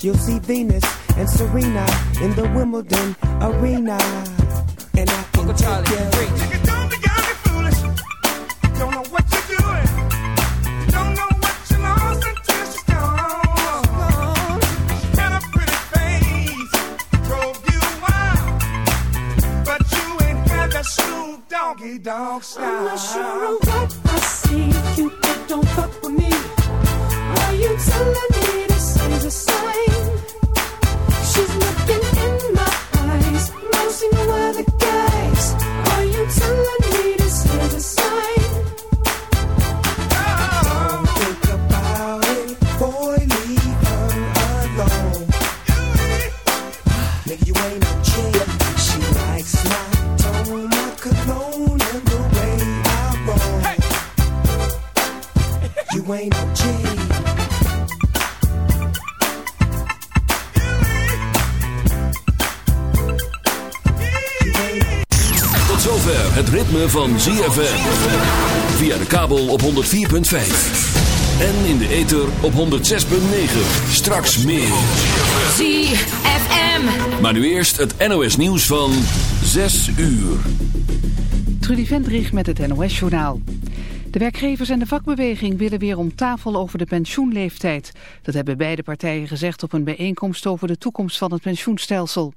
You'll see Venus 104.5. En in de ether op 106.9. Straks meer. ZFM. Maar nu eerst het NOS nieuws van 6 uur. Trudy Vendrich met het NOS-journaal. De werkgevers en de vakbeweging willen weer om tafel over de pensioenleeftijd. Dat hebben beide partijen gezegd op een bijeenkomst over de toekomst van het pensioenstelsel.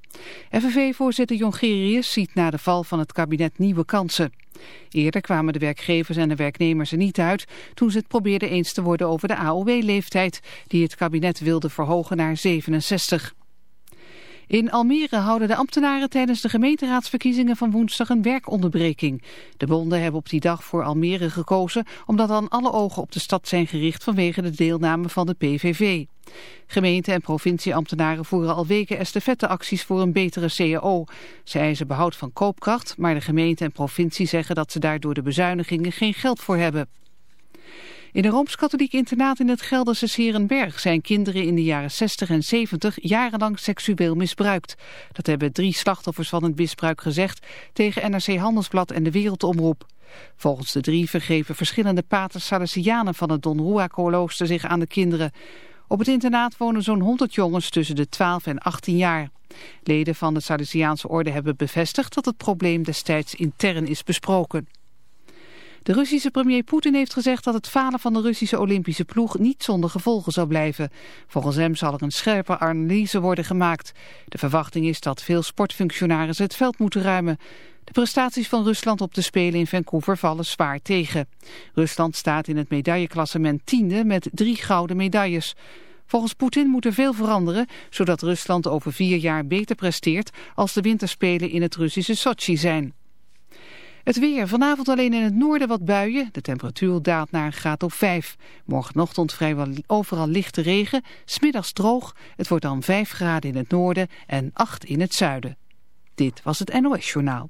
FNV-voorzitter Jongerius ziet na de val van het kabinet nieuwe kansen. Eerder kwamen de werkgevers en de werknemers er niet uit toen ze het probeerden eens te worden over de AOW-leeftijd, die het kabinet wilde verhogen naar 67. In Almere houden de ambtenaren tijdens de gemeenteraadsverkiezingen van woensdag een werkonderbreking. De bonden hebben op die dag voor Almere gekozen omdat dan alle ogen op de stad zijn gericht vanwege de deelname van de PVV. Gemeente- en provincieambtenaren voeren al weken estafetteacties voor een betere CAO. Ze eisen behoud van koopkracht, maar de gemeente en provincie zeggen dat ze daar door de bezuinigingen geen geld voor hebben. In een Rooms-Katholiek internaat in het Gelderse Serenberg zijn kinderen in de jaren 60 en 70 jarenlang seksueel misbruikt. Dat hebben drie slachtoffers van het misbruik gezegd tegen NRC Handelsblad en de Wereldomroep. Volgens de drie vergeven verschillende paters Salesianen van het Don Juan-klooster zich aan de kinderen. Op het internaat wonen zo'n 100 jongens tussen de 12 en 18 jaar. Leden van de Salesiaanse orde hebben bevestigd dat het probleem destijds intern is besproken. De Russische premier Poetin heeft gezegd dat het falen van de Russische Olympische ploeg niet zonder gevolgen zal blijven. Volgens hem zal er een scherpe analyse worden gemaakt. De verwachting is dat veel sportfunctionarissen het veld moeten ruimen. De prestaties van Rusland op de Spelen in Vancouver vallen zwaar tegen. Rusland staat in het medailleklassement tiende met drie gouden medailles. Volgens Poetin moet er veel veranderen, zodat Rusland over vier jaar beter presteert als de winterspelen in het Russische Sochi zijn. Het weer. Vanavond alleen in het noorden wat buien. De temperatuur daalt naar een graad of 5. Morgenochtend vrijwel overal lichte regen. Smiddags droog. Het wordt dan 5 graden in het noorden en 8 in het zuiden. Dit was het NOS Journaal.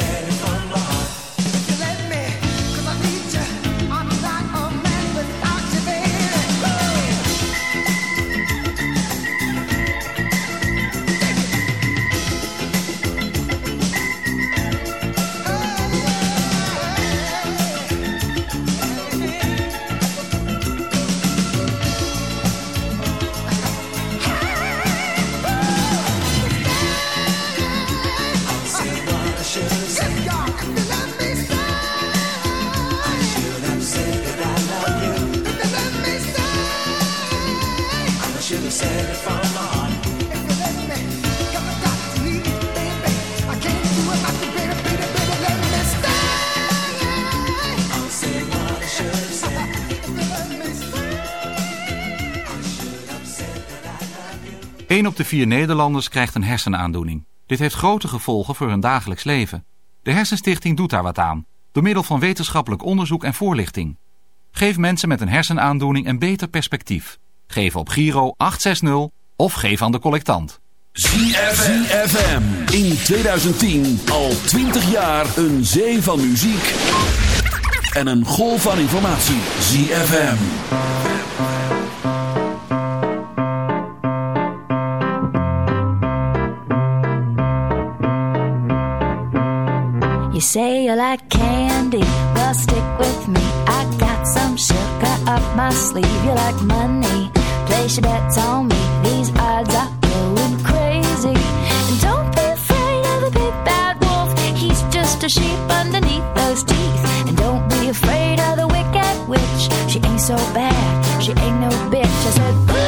said. de vier Nederlanders krijgt een hersenaandoening. Dit heeft grote gevolgen voor hun dagelijks leven. De Hersenstichting doet daar wat aan, door middel van wetenschappelijk onderzoek en voorlichting. Geef mensen met een hersenaandoening een beter perspectief. Geef op Giro 860 of geef aan de collectant. ZFM in 2010 al 20 jaar een zee van muziek en een golf van informatie. ZFM. You say you like candy, well stick with me. I got some sugar up my sleeve. You like money, place your bets on me. These odds are going crazy. And don't be afraid of the big bad wolf. He's just a sheep underneath those teeth. And don't be afraid of the wicked witch. She ain't so bad. She ain't no bitch. I said.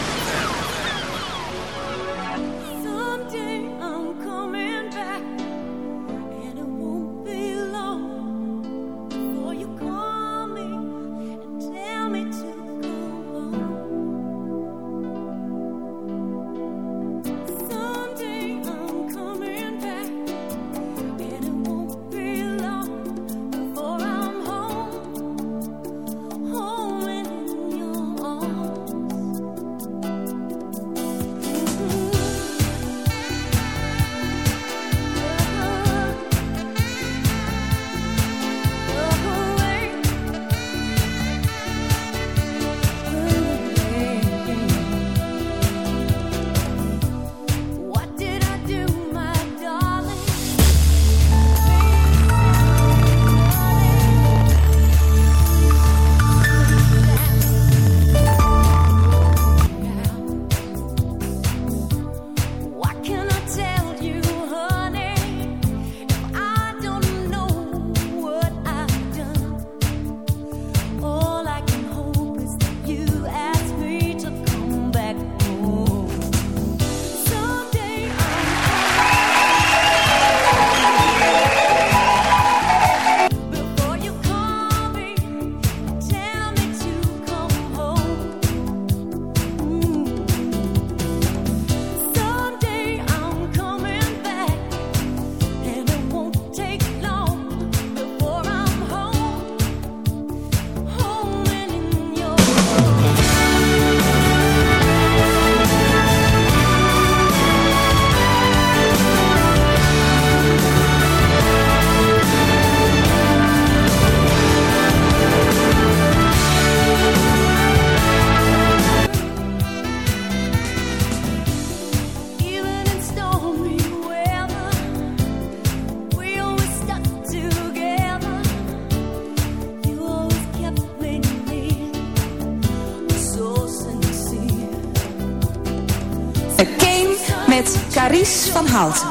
House.